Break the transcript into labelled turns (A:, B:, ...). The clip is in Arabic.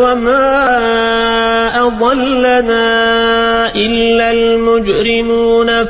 A: وما أضلنا إلا المجرمون